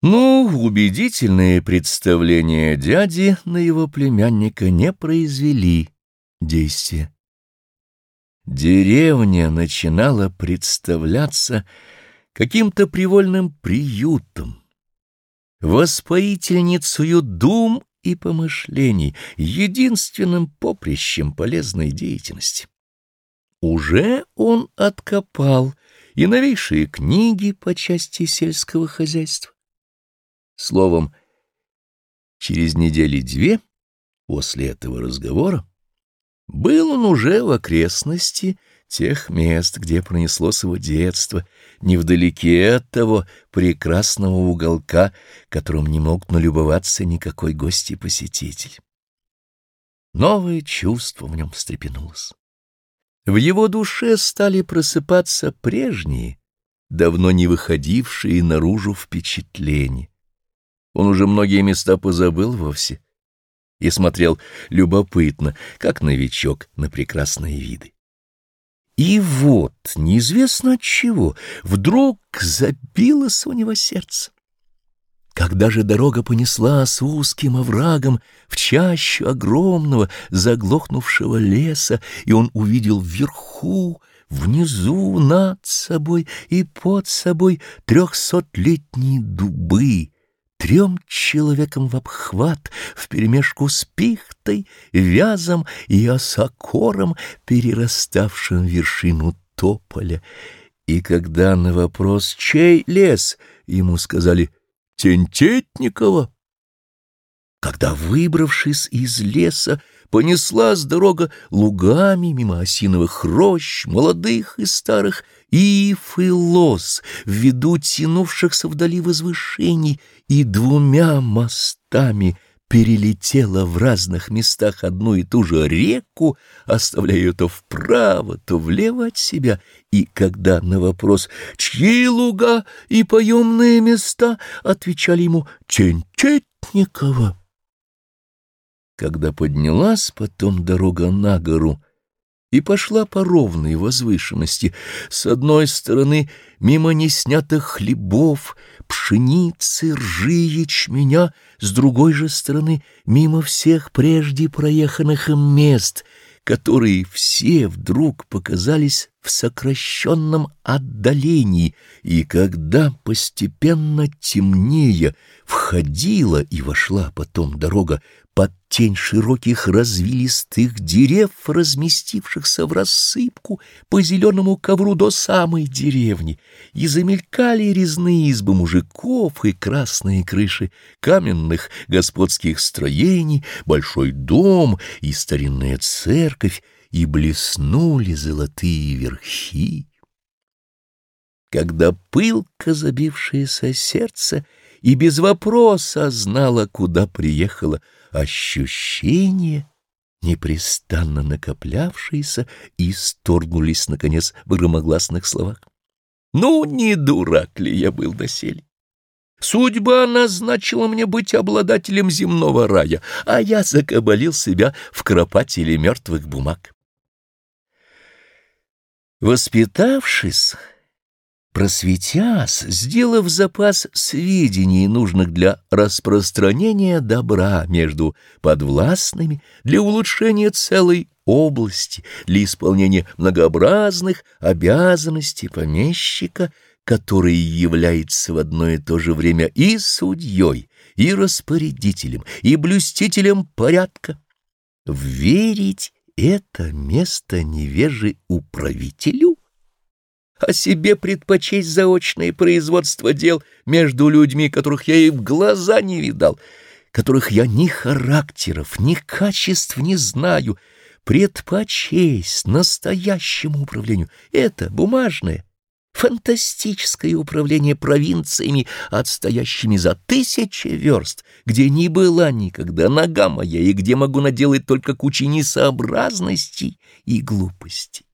Ну, убедительные представления дяди на его племянника не произвели действия. Деревня начинала представляться каким-то привольным приютом, воспоительницею дум и помышлений, единственным поприщем полезной деятельности. Уже он откопал и новейшие книги по части сельского хозяйства Словом, через недели две после этого разговора был он уже в окрестности тех мест, где пронеслось его детство, невдалеке от того прекрасного уголка, которым не мог налюбоваться никакой гость и посетитель. Новое чувство в нем встрепенулось. В его душе стали просыпаться прежние, давно не выходившие наружу впечатления. Он уже многие места позабыл вовсе и смотрел любопытно, как новичок на прекрасные виды. И вот, неизвестно от чего, вдруг забилось у него сердце. Когда же дорога понеслась узким оврагом в чащу огромного заглохнувшего леса, и он увидел вверху, внизу, над собой и под собой трехсотлетние дубы, трем человекам в обхват, вперемешку с пихтой, вязом и осокором, перераставшим вершину тополя. И когда на вопрос «Чей лес?» ему сказали «Тентетникова», когда, выбравшись из леса, понеслась дорога лугами мимо осиновых рощ, молодых и старых, ив и лос, в виду тянувшихся вдали возвышений, и двумя мостами перелетела в разных местах одну и ту же реку, оставляя ее то вправо, то влево от себя, и когда на вопрос «Чьи луга и поемные места?» отвечали ему «Ченчетникова». Когда поднялась потом дорога на гору и пошла по ровной возвышенности, с одной стороны мимо неснятых хлебов, пшеницы, ржи, ячменя, с другой же стороны мимо всех прежде проеханных им мест — которые все вдруг показались в сокращенном отдалении, и когда постепенно темнее входила и вошла потом дорога под тень широких развилистых дерев, разместившихся в рассыпку по зеленому ковру до самой деревни, и замелькали резные избы мужиков и красные крыши каменных господских строений, большой дом и старинная церковь, и блеснули золотые верхи. Когда пылко забившееся сердце и без вопроса знала, куда приехала, ощущения, непрестанно накоплявшиеся, и сторгнулись, наконец, в громогласных словах. Ну, не дурак ли я был доселе? Судьба назначила мне быть обладателем земного рая, а я закабалил себя в кропателе мертвых бумаг. Воспитавшись, просветясь, сделав запас сведений, нужных для распространения добра между подвластными, для улучшения целой области, для исполнения многообразных обязанностей помещика, который является в одно и то же время и судьей, и распорядителем, и блюстителем порядка. Верить это место невежи управителю — о себе предпочесть заочное производство дел между людьми, которых я и в глаза не видал, которых я ни характеров, ни качеств не знаю, предпочесть настоящему управлению — это бумажное, фантастическое управление провинциями, отстоящими за тысячи верст, где не была никогда нога моя и где могу наделать только кучи несообразностей и глупостей.